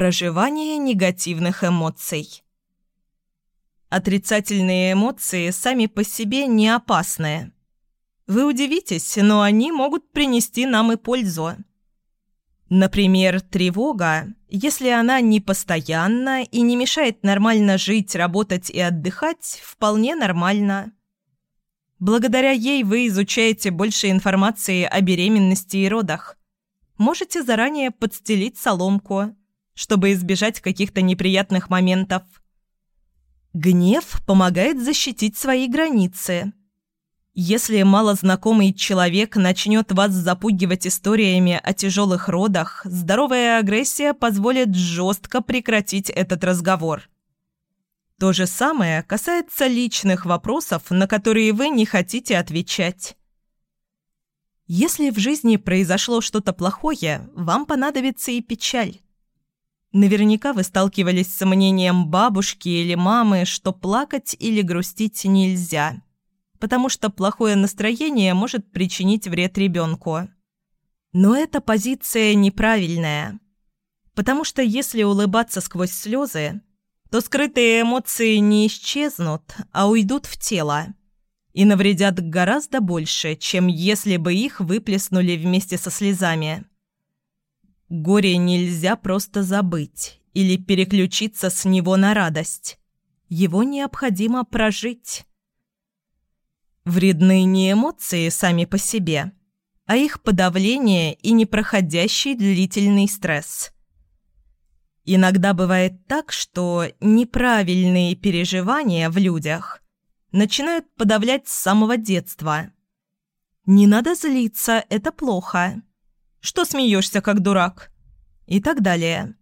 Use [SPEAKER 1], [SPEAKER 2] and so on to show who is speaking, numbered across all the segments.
[SPEAKER 1] Проживание негативных эмоций. Отрицательные эмоции сами по себе не опасны. Вы удивитесь, но они могут принести нам и пользу. Например, тревога, если она не постоянна и не мешает нормально жить, работать и отдыхать, вполне нормально. Благодаря ей вы изучаете больше информации о беременности и родах. Можете заранее подстелить соломку, чтобы избежать каких-то неприятных моментов. Гнев помогает защитить свои границы – если малознакомый человек начнет вас запугивать историями о тяжелых родах, здоровая агрессия позволит жестко прекратить этот разговор. То же самое касается личных вопросов, на которые вы не хотите отвечать. Если в жизни произошло что-то плохое, вам понадобится и печаль. Наверняка вы сталкивались с мнением бабушки или мамы, что плакать или грустить нельзя – потому что плохое настроение может причинить вред ребенку. Но эта позиция неправильная, потому что если улыбаться сквозь слезы, то скрытые эмоции не исчезнут, а уйдут в тело и навредят гораздо больше, чем если бы их выплеснули вместе со слезами. Горе нельзя просто забыть или переключиться с него на радость. Его необходимо прожить. Вредны не эмоции сами по себе, а их подавление и непроходящий длительный стресс. Иногда бывает так, что неправильные переживания в людях начинают подавлять с самого детства. «Не надо злиться, это плохо», «Что смеешься, как дурак?» и так далее.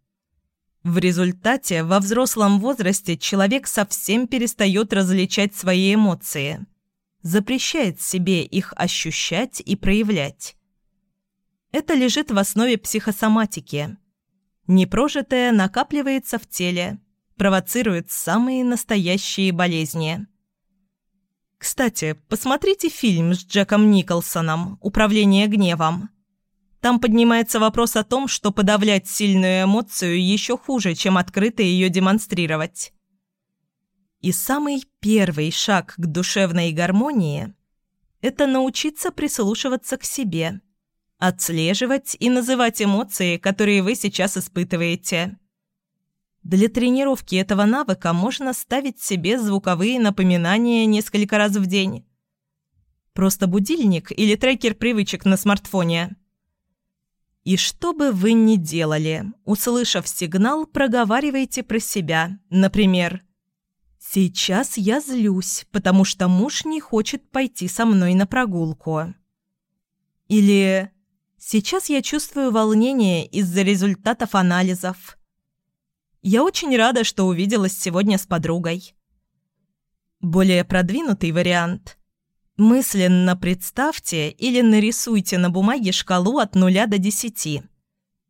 [SPEAKER 1] В результате во взрослом возрасте человек совсем перестает различать свои эмоции – запрещает себе их ощущать и проявлять. Это лежит в основе психосоматики. Непрожитое накапливается в теле, провоцирует самые настоящие болезни. Кстати, посмотрите фильм с Джеком Николсоном «Управление гневом». Там поднимается вопрос о том, что подавлять сильную эмоцию еще хуже, чем открыто ее демонстрировать. И самый первый шаг к душевной гармонии – это научиться прислушиваться к себе, отслеживать и называть эмоции, которые вы сейчас испытываете. Для тренировки этого навыка можно ставить себе звуковые напоминания несколько раз в день. Просто будильник или трекер привычек на смартфоне. И что бы вы ни делали, услышав сигнал, проговаривайте про себя. Например, Сейчас я злюсь, потому что муж не хочет пойти со мной на прогулку. Или сейчас я чувствую волнение из-за результатов анализов. Я очень рада, что увиделась сегодня с подругой. Более продвинутый вариант. Мысленно представьте или нарисуйте на бумаге шкалу от 0 до 10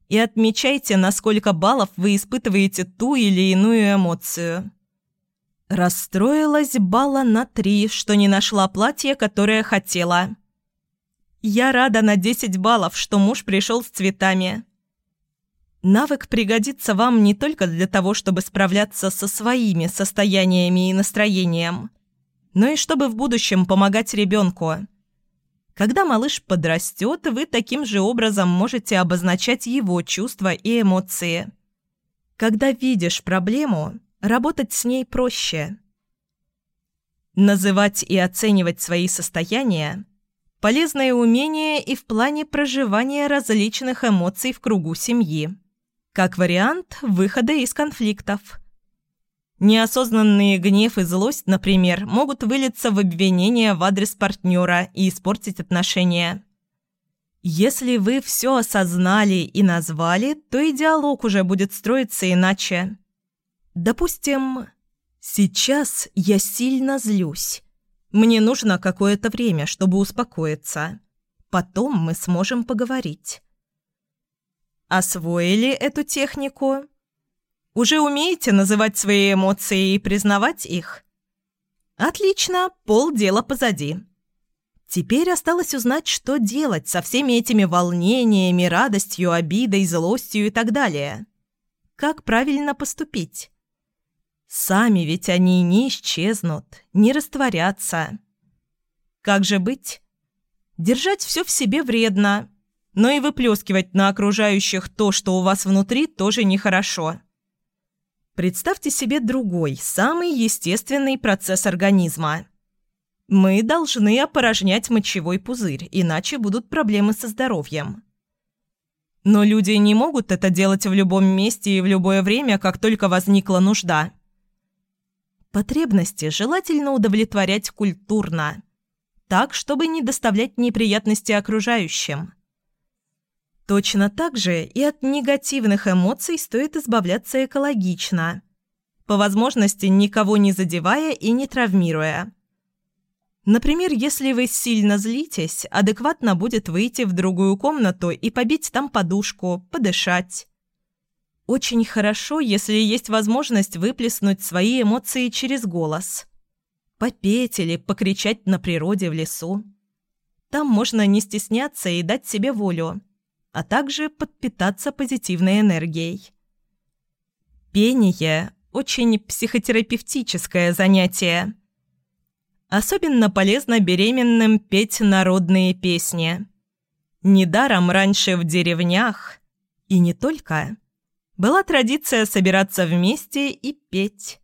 [SPEAKER 1] и отмечайте, на сколько баллов вы испытываете ту или иную эмоцию. Расстроилась балла на три, что не нашла платье, которое хотела. Я рада на 10 баллов, что муж пришел с цветами. Навык пригодится вам не только для того, чтобы справляться со своими состояниями и настроением, но и чтобы в будущем помогать ребенку. Когда малыш подрастет, вы таким же образом можете обозначать его чувства и эмоции. Когда видишь проблему, работать с ней проще. Называть и оценивать свои состояния – полезное умение и в плане проживания различных эмоций в кругу семьи. Как вариант выхода из конфликтов. Неосознанные гнев и злость, например, могут вылиться в обвинения в адрес партнера и испортить отношения. Если вы все осознали и назвали, то и диалог уже будет строиться иначе. Допустим, сейчас я сильно злюсь. Мне нужно какое-то время, чтобы успокоиться. Потом мы сможем поговорить. Освоили эту технику? Уже умеете называть свои эмоции и признавать их? Отлично, полдела позади. Теперь осталось узнать, что делать со всеми этими волнениями, радостью, обидой, злостью и так далее. как правильно поступить. Сами ведь они не исчезнут, не растворятся. Как же быть? Держать все в себе вредно, но и выплескивать на окружающих то, что у вас внутри, тоже нехорошо. Представьте себе другой, самый естественный процесс организма. Мы должны опорожнять мочевой пузырь, иначе будут проблемы со здоровьем. Но люди не могут это делать в любом месте и в любое время, как только возникла нужда. Потребности желательно удовлетворять культурно, так, чтобы не доставлять неприятности окружающим. Точно так же и от негативных эмоций стоит избавляться экологично, по возможности никого не задевая и не травмируя. Например, если вы сильно злитесь, адекватно будет выйти в другую комнату и побить там подушку, подышать. Очень хорошо, если есть возможность выплеснуть свои эмоции через голос. Попеть или покричать на природе в лесу. Там можно не стесняться и дать себе волю а также подпитаться позитивной энергией. Пение – очень психотерапевтическое занятие. Особенно полезно беременным петь народные песни. Недаром раньше в деревнях, и не только, была традиция собираться вместе и петь.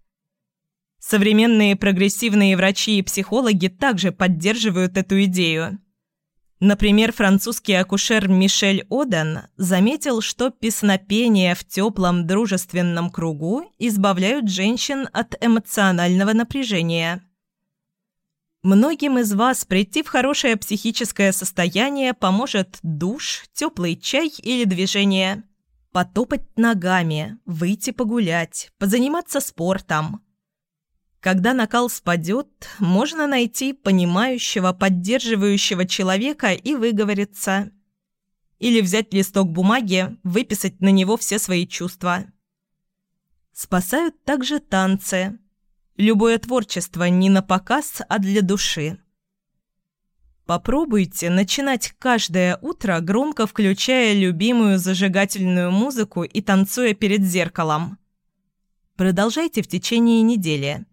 [SPEAKER 1] Современные прогрессивные врачи и психологи также поддерживают эту идею. Например, французский акушер Мишель Оден заметил, что песнопения в теплом дружественном кругу избавляют женщин от эмоционального напряжения. Многим из вас прийти в хорошее психическое состояние поможет душ, теплый чай или движение. Потопать ногами, выйти погулять, позаниматься спортом – когда накал спадет, можно найти понимающего, поддерживающего человека и выговориться. Или взять листок бумаги, выписать на него все свои чувства. Спасают также танцы. Любое творчество не на показ, а для души. Попробуйте начинать каждое утро, громко включая любимую зажигательную музыку и танцуя перед зеркалом. Продолжайте в течение недели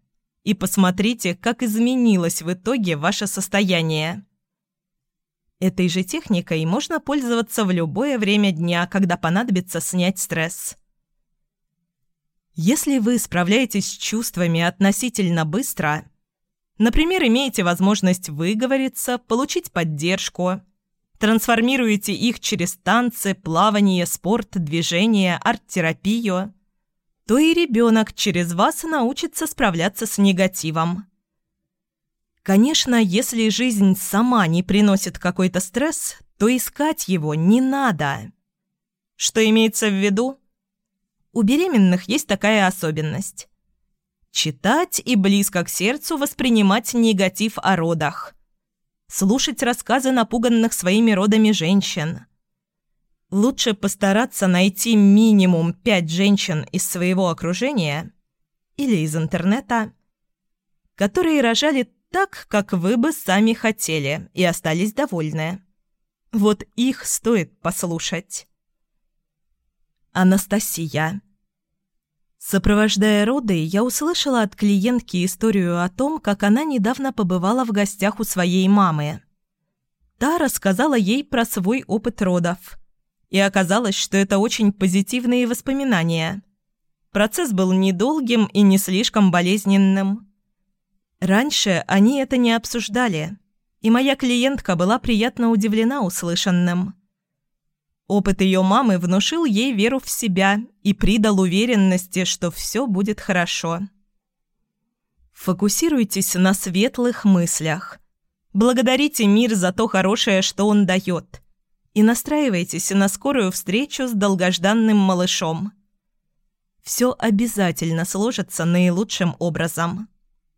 [SPEAKER 1] и посмотрите, как изменилось в итоге ваше состояние. Этой же техникой можно пользоваться в любое время дня, когда понадобится снять стресс. Если вы справляетесь с чувствами относительно быстро, например, имеете возможность выговориться, получить поддержку, трансформируете их через танцы, плавание, спорт, движение, арт-терапию – то и ребенок через вас научится справляться с негативом. Конечно, если жизнь сама не приносит какой-то стресс, то искать его не надо. Что имеется в виду? У беременных есть такая особенность. Читать и близко к сердцу воспринимать негатив о родах. Слушать рассказы напуганных своими родами женщин – Лучше постараться найти минимум пять женщин из своего окружения или из интернета, которые рожали так, как вы бы сами хотели, и остались довольны. Вот их стоит послушать. Анастасия. Сопровождая роды, я услышала от клиентки историю о том, как она недавно побывала в гостях у своей мамы. Та рассказала ей про свой опыт родов – и оказалось, что это очень позитивные воспоминания. Процесс был недолгим и не слишком болезненным. Раньше они это не обсуждали, и моя клиентка была приятно удивлена услышанным. Опыт ее мамы внушил ей веру в себя и придал уверенности, что все будет хорошо. Фокусируйтесь на светлых мыслях. Благодарите мир за то хорошее, что он дает – и настраивайтесь на скорую встречу с долгожданным малышом. Все обязательно сложится наилучшим образом.